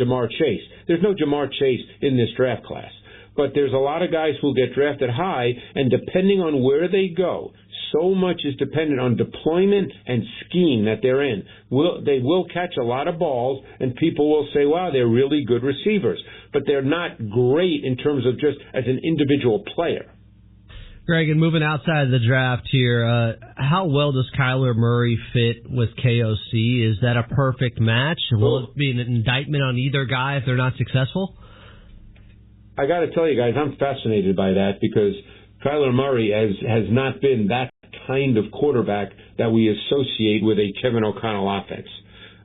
Ja'Marr Chase. There's no Ja'Marr Chase in this draft class. But there's a lot of guys who'll get drafted high, and depending on where they go, so much is dependent on deployment and scheme that they're in. Will, they will catch a lot of balls, and people will say, wow, they're really good receivers. But they're not great in terms of just as an individual player. Greg, and moving outside of the draft here, uh, how well does Kyler Murray fit with KOC? Is that a perfect match? Will it be an indictment on either guy if they're not successful? I got to tell you guys, I'm fascinated by that because Kyler Murray has has not been that kind of quarterback that we associate with a Kevin O'Connell offense.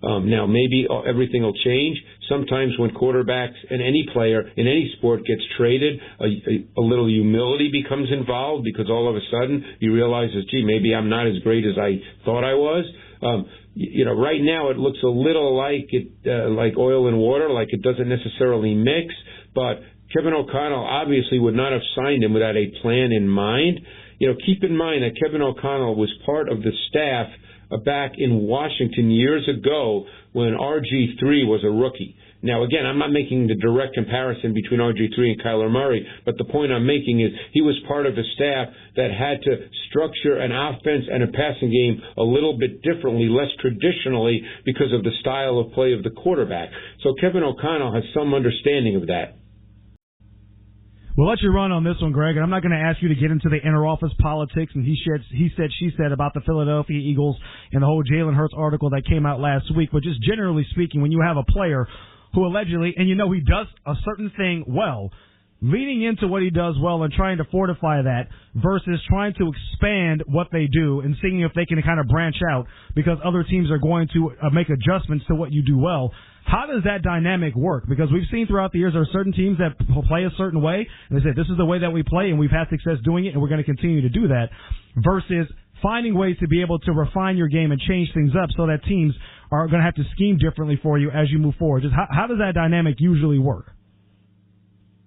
Um, now, maybe everything will change. Sometimes when quarterbacks and any player in any sport gets traded, a, a, a little humility becomes involved because all of a sudden you realize, gee, maybe I'm not as great as I thought I was. Um, you know, right now it looks a little like it, uh, like oil and water, like it doesn't necessarily mix. But Kevin O'Connell obviously would not have signed him without a plan in mind. You know, keep in mind that Kevin O'Connell was part of the staff uh, Uh, back in Washington years ago when RG3 was a rookie. Now, again, I'm not making the direct comparison between RG3 and Kyler Murray, but the point I'm making is he was part of a staff that had to structure an offense and a passing game a little bit differently, less traditionally, because of the style of play of the quarterback. So Kevin O'Connell has some understanding of that. We'll let you run on this one, Greg, and I'm not going to ask you to get into the inner office politics and he said, he said, she said about the Philadelphia Eagles and the whole Jalen Hurts article that came out last week. But just generally speaking, when you have a player who allegedly, and you know he does a certain thing well, leaning into what he does well and trying to fortify that versus trying to expand what they do and seeing if they can kind of branch out because other teams are going to uh, make adjustments to what you do well. How does that dynamic work? Because we've seen throughout the years there are certain teams that play a certain way, and they say this is the way that we play, and we've had success doing it, and we're going to continue to do that. Versus finding ways to be able to refine your game and change things up so that teams are going to have to scheme differently for you as you move forward. Just how, how does that dynamic usually work?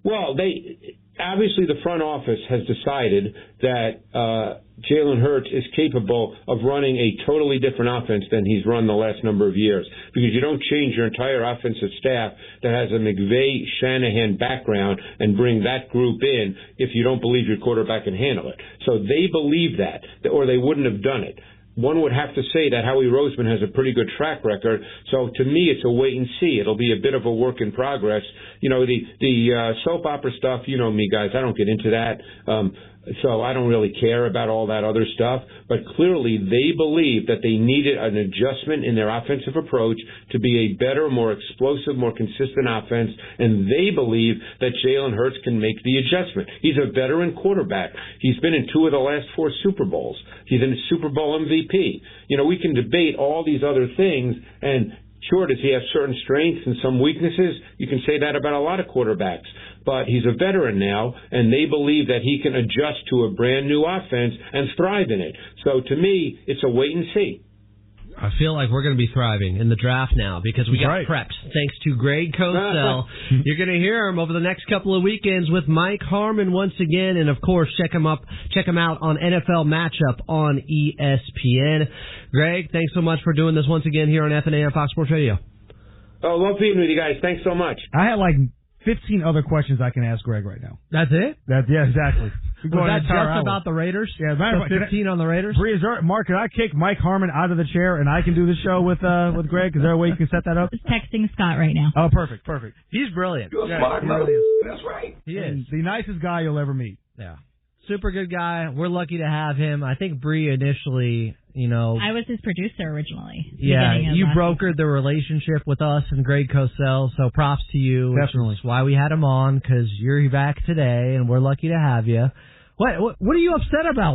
Well, they obviously the front office has decided that uh, Jalen Hurts is capable of running a totally different offense than he's run the last number of years because you don't change your entire offensive staff that has a McVay Shanahan background and bring that group in if you don't believe your quarterback can handle it. So they believe that, or they wouldn't have done it one would have to say that Howie Roseman has a pretty good track record. So to me, it's a wait and see. It'll be a bit of a work in progress. You know, the the uh, soap opera stuff. You know me, guys. I don't get into that. Um, so I don't really care about all that other stuff. But clearly, they believe that they needed an adjustment in their offensive approach to be a better, more explosive, more consistent offense. And they believe that Jalen Hurts can make the adjustment. He's a veteran quarterback. He's been in two of the last four Super Bowls. He's a Super Bowl MVP. You know, we can debate all these other things and Sure, does he have certain strengths and some weaknesses? You can say that about a lot of quarterbacks. But he's a veteran now, and they believe that he can adjust to a brand new offense and thrive in it. So to me, it's a wait and see. I feel like we're going to be thriving in the draft now because we got right. prepped. Thanks to Greg Cosell. You're going to hear him over the next couple of weekends with Mike Harmon once again, and of course check him up, check him out on NFL Matchup on ESPN. Greg, thanks so much for doing this once again here on FNA Fox Sports Radio. Oh, love being with you guys. Thanks so much. I had like 15 other questions I can ask Greg right now. That's it? That yeah, exactly. Was that just hour. about the Raiders? Yeah, matter so 15 I, on the Raiders. Bree, is there, Mark, can I kick Mike Harmon out of the chair and I can do the show with uh with Greg? Is there a way you can set that up? Just texting Scott right now. Oh, perfect, perfect. He's brilliant. You're yeah, smart, he really is. That's right. He and is the nicest guy you'll ever meet. Yeah, super good guy. We're lucky to have him. I think Bree initially you know. I was his producer originally. Yeah, you brokered the relationship with us and Greg Cosell, so props to you. Definitely. That's why we had him on because you're back today, and we're lucky to have you. What, what what are you upset about?